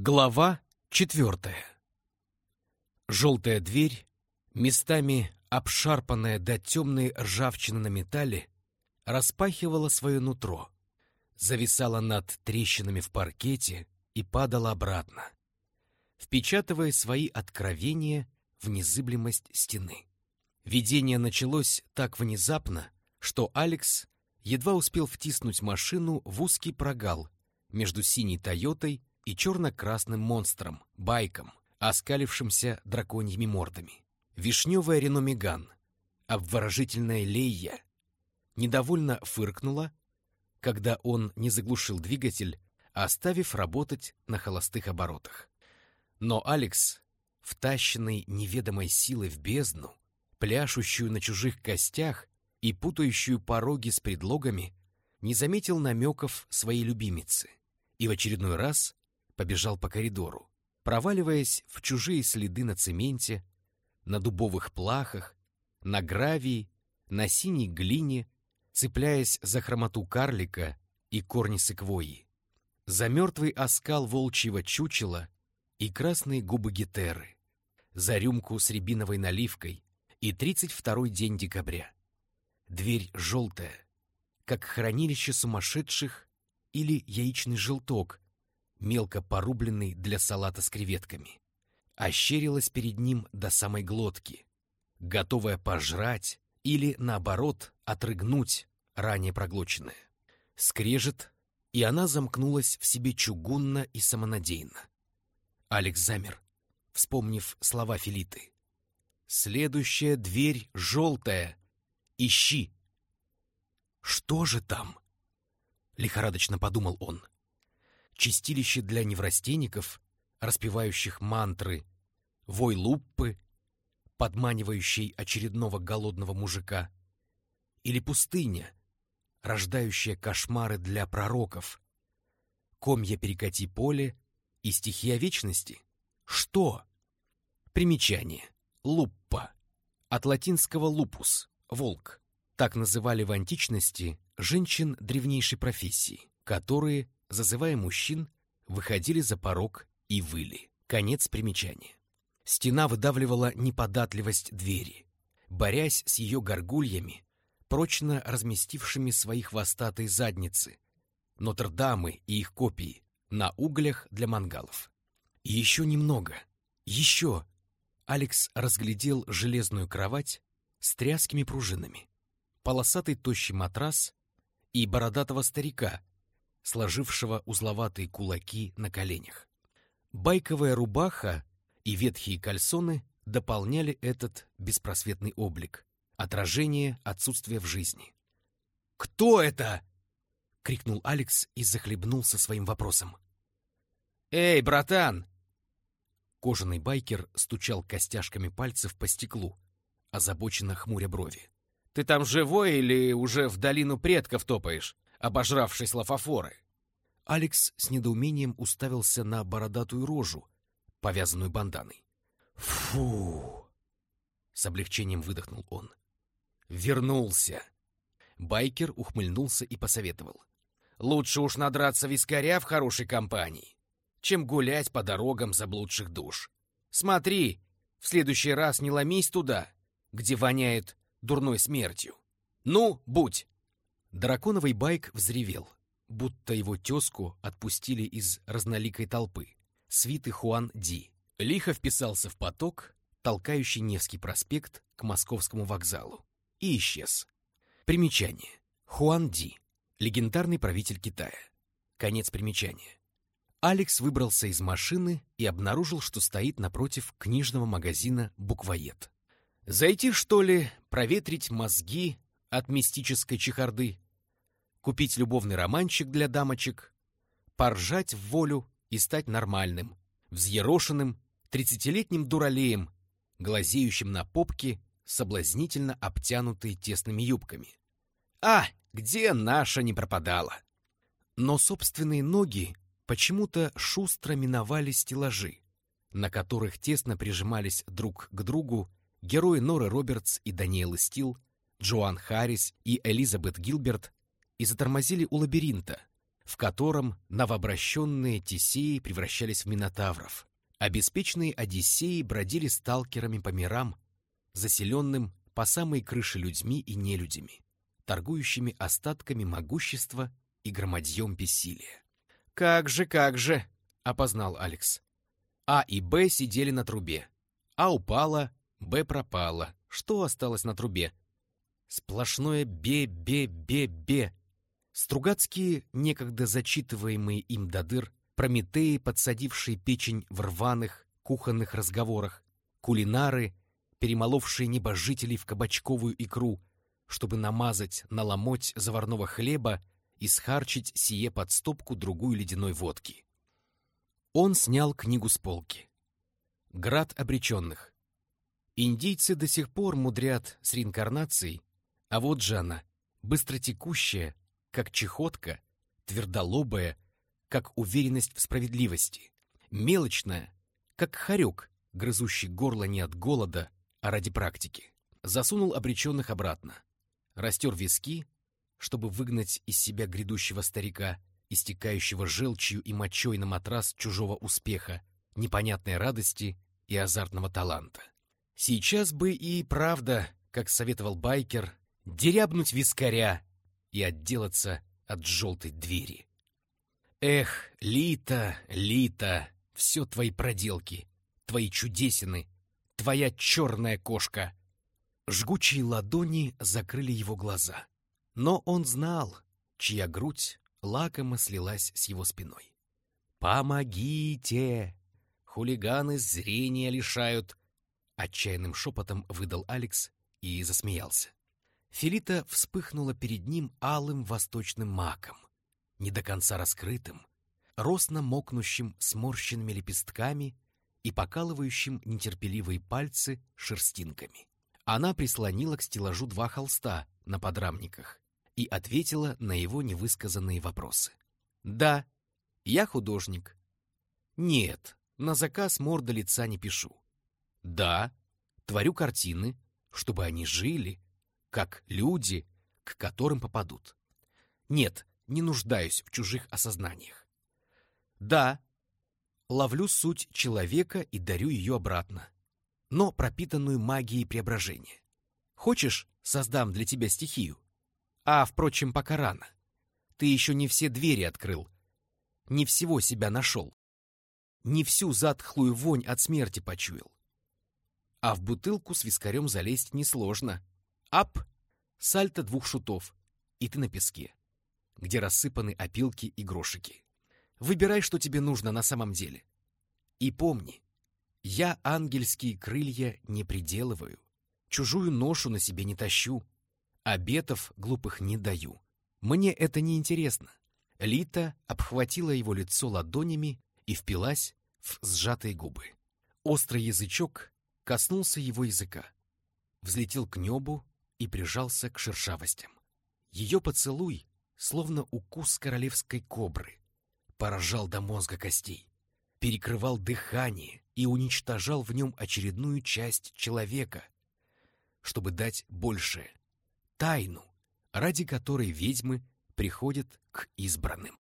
Глава четвертая. Желтая дверь, местами обшарпанная до темной ржавчины на металле, распахивала свое нутро, зависала над трещинами в паркете и падала обратно, впечатывая свои откровения в незыблемость стены. Видение началось так внезапно, что Алекс едва успел втиснуть машину в узкий прогал между синей «Тойотой» и черно-красным монстром, байком, оскалившимся драконьими мордами. Вишневая Рено Меган, обворожительная Лейя, недовольно фыркнула, когда он не заглушил двигатель, оставив работать на холостых оборотах. Но Алекс, втащенный неведомой силой в бездну, пляшущую на чужих костях и путающую пороги с предлогами, не заметил намеков своей любимицы и в очередной раз побежал по коридору, проваливаясь в чужие следы на цементе, на дубовых плахах, на гравии, на синей глине, цепляясь за хромоту карлика и корни секвойи, за мертвый оскал волчьего чучела и красные губы гетеры, за рюмку с рябиновой наливкой и 32-й день декабря. Дверь желтая, как хранилище сумасшедших или яичный желток, мелко порубленный для салата с креветками. Ощерилась перед ним до самой глотки, готовая пожрать или, наоборот, отрыгнуть ранее проглоченное. Скрежет, и она замкнулась в себе чугунно и самонадеянно. Алекс замер, вспомнив слова Филиты. «Следующая дверь желтая. Ищи!» «Что же там?» — лихорадочно подумал он чистилище для неврастенников, распевающих мантры, вой луппы, подманивающий очередного голодного мужика, или пустыня, рождающая кошмары для пророков, комья перекати поле и стихия вечности? Что? Примечание. Луппа. От латинского лупус – волк. Так называли в античности женщин древнейшей профессии, которые зазывая мужчин, выходили за порог и выли. Конец примечания. Стена выдавливала неподатливость двери, борясь с ее горгульями, прочно разместившими свои хвостатые задницы, Нотр-Дамы и их копии, на углях для мангалов. И еще немного. Еще. Алекс разглядел железную кровать с тряскими пружинами, полосатый тощий матрас и бородатого старика, сложившего узловатые кулаки на коленях. Байковая рубаха и ветхие кальсоны дополняли этот беспросветный облик, отражение отсутствия в жизни. «Кто это?» — крикнул Алекс и захлебнулся своим вопросом. «Эй, братан!» Кожаный байкер стучал костяшками пальцев по стеклу, озабоченно хмуря брови. «Ты там живой или уже в долину предков топаешь? Обожравшись лафофоры. Алекс с недоумением уставился на бородатую рожу, повязанную банданой. «Фу!» — с облегчением выдохнул он. «Вернулся!» Байкер ухмыльнулся и посоветовал. «Лучше уж надраться вискаря в хорошей компании, чем гулять по дорогам заблудших душ. Смотри, в следующий раз не ломись туда, где воняет дурной смертью. Ну, будь!» Драконовый байк взревел, будто его тезку отпустили из разноликой толпы. Свиты Хуан Ди. Лихо вписался в поток, толкающий Невский проспект к Московскому вокзалу. И исчез. Примечание. Хуан Ди. Легендарный правитель Китая. Конец примечания. Алекс выбрался из машины и обнаружил, что стоит напротив книжного магазина «Буквоед». Зайти, что ли, проветрить мозги от мистической чехарды, купить любовный романчик для дамочек, поржать в волю и стать нормальным, взъерошенным, тридцатилетним дуралеем, глазеющим на попки, соблазнительно обтянутые тесными юбками. А, где наша не пропадала? Но собственные ноги почему-то шустро миновали стеллажи, на которых тесно прижимались друг к другу герои Норы Робертс и Даниэлы Стил, Джоан Харрис и Элизабет Гилберт и затормозили у лабиринта, в котором новообращенные Тесеи превращались в минотавров, а беспечные Одиссеи бродили сталкерами по мирам, заселенным по самой крыше людьми и нелюдями, торгующими остатками могущества и громадьем бессилия. «Как же, как же!» — опознал Алекс. А и Б сидели на трубе. А упала, Б пропала. Что осталось на трубе? Сплошное «бе-бе-бе-бе». Стругацкие, некогда зачитываемые им до дыр, Прометеи, подсадившие печень в рваных кухонных разговорах, кулинары, перемоловшие небожителей в кабачковую икру, чтобы намазать на ломоть заварного хлеба и схарчить сие под стопку другую ледяной водки. Он снял книгу с полки. «Град обреченных». Индийцы до сих пор мудрят с реинкарнацией, а вот же она, быстротекущая, как чехотка, твердолобая, как уверенность в справедливости, мелочная, как хорек, грызущий горло не от голода, а ради практики. Засунул обреченных обратно, растер виски, чтобы выгнать из себя грядущего старика, истекающего желчью и мочой на матрас чужого успеха, непонятной радости и азартного таланта. Сейчас бы и правда, как советовал байкер, дерябнуть вискаря и отделаться от желтой двери. Эх, Лита, Лита, все твои проделки, твои чудесины, твоя черная кошка. Жгучие ладони закрыли его глаза. Но он знал, чья грудь лакомо слилась с его спиной. «Помогите! Хулиганы зрения лишают!» Отчаянным шепотом выдал Алекс и засмеялся. Филита вспыхнула перед ним алым восточным маком, не до конца раскрытым, росно мокнущим сморщенными лепестками и покалывающим нетерпеливые пальцы шерстинками. Она прислонила к стеллажу два холста на подрамниках и ответила на его невысказанные вопросы. «Да, я художник». «Нет, на заказ морда лица не пишу». «Да, творю картины, чтобы они жили, как люди, к которым попадут. Нет, не нуждаюсь в чужих осознаниях. Да, ловлю суть человека и дарю ее обратно, но пропитанную магией преображения. Хочешь, создам для тебя стихию? А, впрочем, пока рано. Ты еще не все двери открыл, не всего себя нашел, не всю затхлую вонь от смерти почуял. А в бутылку с вискарем залезть несложно. Ап! Сальто двух шутов, и ты на песке, где рассыпаны опилки и грошики. Выбирай, что тебе нужно на самом деле. И помни, я ангельские крылья не приделываю, чужую ношу на себе не тащу, обетов глупых не даю. Мне это не интересно. Лита обхватила его лицо ладонями и впилась в сжатые губы. Острый язычок коснулся его языка, взлетел к небу и прижался к шершавостям. Ее поцелуй, словно укус королевской кобры, поражал до мозга костей, перекрывал дыхание и уничтожал в нем очередную часть человека, чтобы дать большее — тайну, ради которой ведьмы приходят к избранным.